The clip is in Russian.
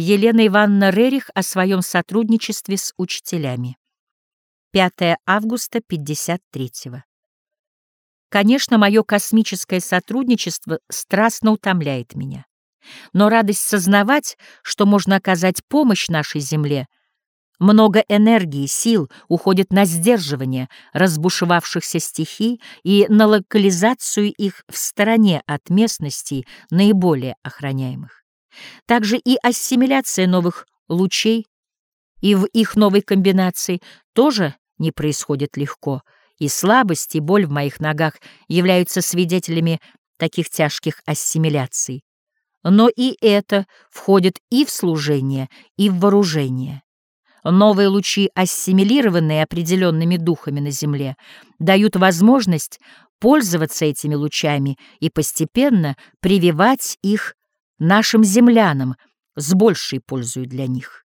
Елена Ивановна Рерих о своем сотрудничестве с учителями. 5 августа 53 -го. Конечно, мое космическое сотрудничество страстно утомляет меня. Но радость сознавать, что можно оказать помощь нашей Земле, много энергии, сил уходит на сдерживание разбушевавшихся стихий и на локализацию их в стороне от местностей наиболее охраняемых. Также и ассимиляция новых лучей и в их новой комбинации тоже не происходит легко, и слабость и боль в моих ногах являются свидетелями таких тяжких ассимиляций. Но и это входит и в служение, и в вооружение. Новые лучи, ассимилированные определенными духами на Земле, дают возможность пользоваться этими лучами и постепенно прививать их нашим землянам с большей пользой для них.